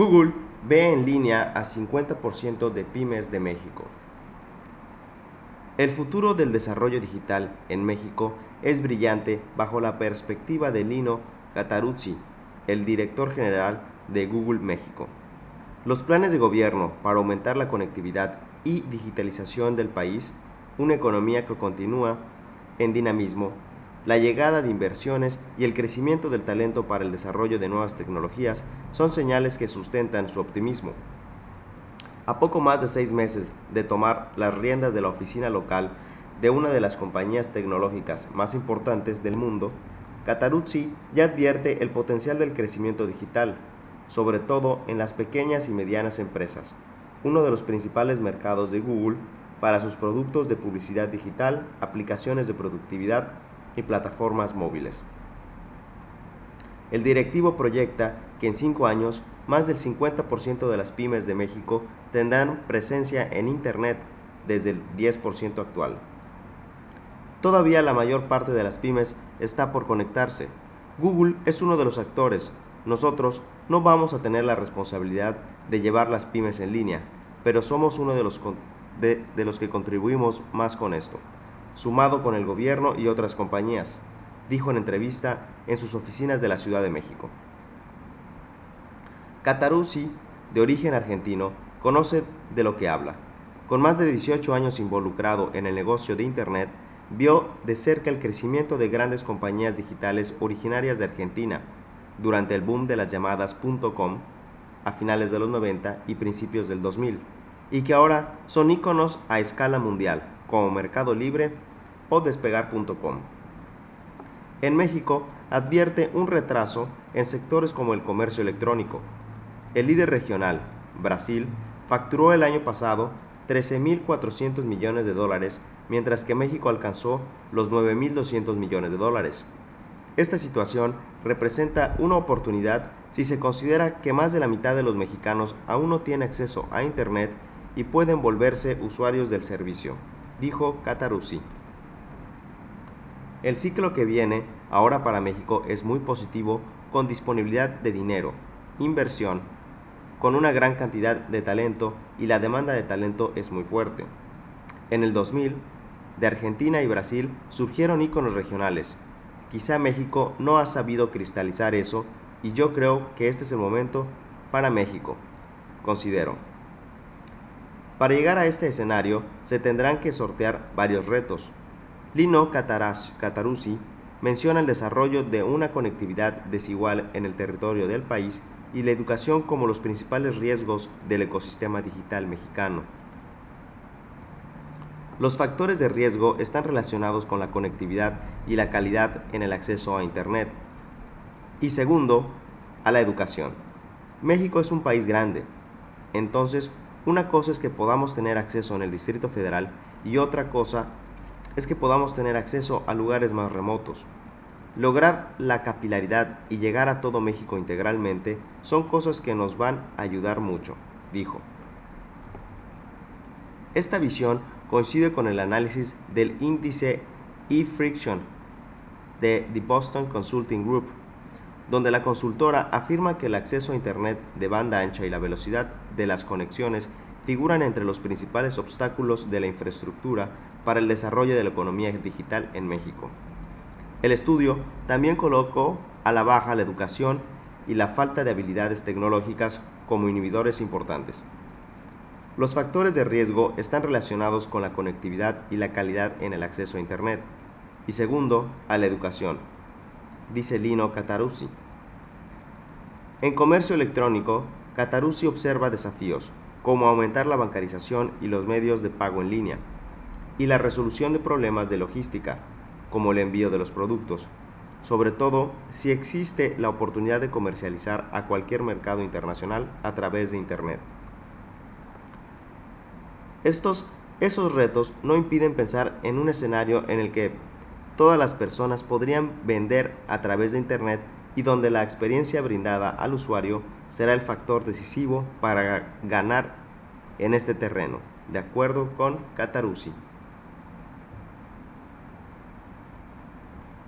Google ve en línea a 50% de pymes de México. El futuro del desarrollo digital en México es brillante bajo la perspectiva de Lino Cataruzzi, el director general de Google México. Los planes de gobierno para aumentar la conectividad y digitalización del país, una economía que continúa en dinamismo, la llegada de inversiones y el crecimiento del talento para el desarrollo de nuevas tecnologías son señales que sustentan su optimismo. A poco más de seis meses de tomar las riendas de la oficina local de una de las compañías tecnológicas más importantes del mundo, Cataruzzi ya advierte el potencial del crecimiento digital, sobre todo en las pequeñas y medianas empresas, uno de los principales mercados de Google para sus productos de publicidad digital, aplicaciones de productividad y plataformas móviles. El directivo proyecta que en cinco años más del 50% de las pymes de México tendrán presencia en Internet desde el 10% actual. Todavía la mayor parte de las pymes está por conectarse. Google es uno de los actores. Nosotros no vamos a tener la responsabilidad de llevar las pymes en línea, pero somos uno de los, de, de los que contribuimos más con esto sumado con el gobierno y otras compañías, dijo en entrevista en sus oficinas de la Ciudad de México. Cataruzzi, de origen argentino, conoce de lo que habla. Con más de 18 años involucrado en el negocio de Internet, vio de cerca el crecimiento de grandes compañías digitales originarias de Argentina durante el boom de las llamadas .com a finales de los 90 y principios del 2000, y que ahora son íconos a escala mundial, como Mercado Libre o despegar.com. En México advierte un retraso en sectores como el comercio electrónico. El líder regional, Brasil, facturó el año pasado 13.400 millones de dólares, mientras que México alcanzó los 9.200 millones de dólares. Esta situación representa una oportunidad si se considera que más de la mitad de los mexicanos aún no tiene acceso a Internet y pueden volverse usuarios del servicio dijo Cataruzzi. El ciclo que viene ahora para México es muy positivo con disponibilidad de dinero, inversión, con una gran cantidad de talento y la demanda de talento es muy fuerte. En el 2000, de Argentina y Brasil surgieron íconos regionales. Quizá México no ha sabido cristalizar eso y yo creo que este es el momento para México, considero. Para llegar a este escenario se tendrán que sortear varios retos. Lino Cataruzzi menciona el desarrollo de una conectividad desigual en el territorio del país y la educación como los principales riesgos del ecosistema digital mexicano. Los factores de riesgo están relacionados con la conectividad y la calidad en el acceso a Internet. Y segundo, a la educación. México es un país grande, entonces una cosa es que podamos tener acceso en el Distrito Federal y otra cosa es que podamos tener acceso a lugares más remotos. Lograr la capilaridad y llegar a todo México integralmente son cosas que nos van a ayudar mucho, dijo. Esta visión coincide con el análisis del índice E-Friction de The Boston Consulting Group, donde la consultora afirma que el acceso a Internet de banda ancha y la velocidad de las conexiones figuran entre los principales obstáculos de la infraestructura para el desarrollo de la economía digital en México. El estudio también colocó a la baja la educación y la falta de habilidades tecnológicas como inhibidores importantes. Los factores de riesgo están relacionados con la conectividad y la calidad en el acceso a Internet. Y segundo, a la educación, dice Lino Cataruzzi. En comercio electrónico, Cataruzzi observa desafíos, como aumentar la bancarización y los medios de pago en línea, y la resolución de problemas de logística, como el envío de los productos, sobre todo si existe la oportunidad de comercializar a cualquier mercado internacional a través de Internet. Estos, esos retos no impiden pensar en un escenario en el que todas las personas podrían vender a través de Internet y donde la experiencia brindada al usuario será el factor decisivo para ganar en este terreno, de acuerdo con Cataruzzi.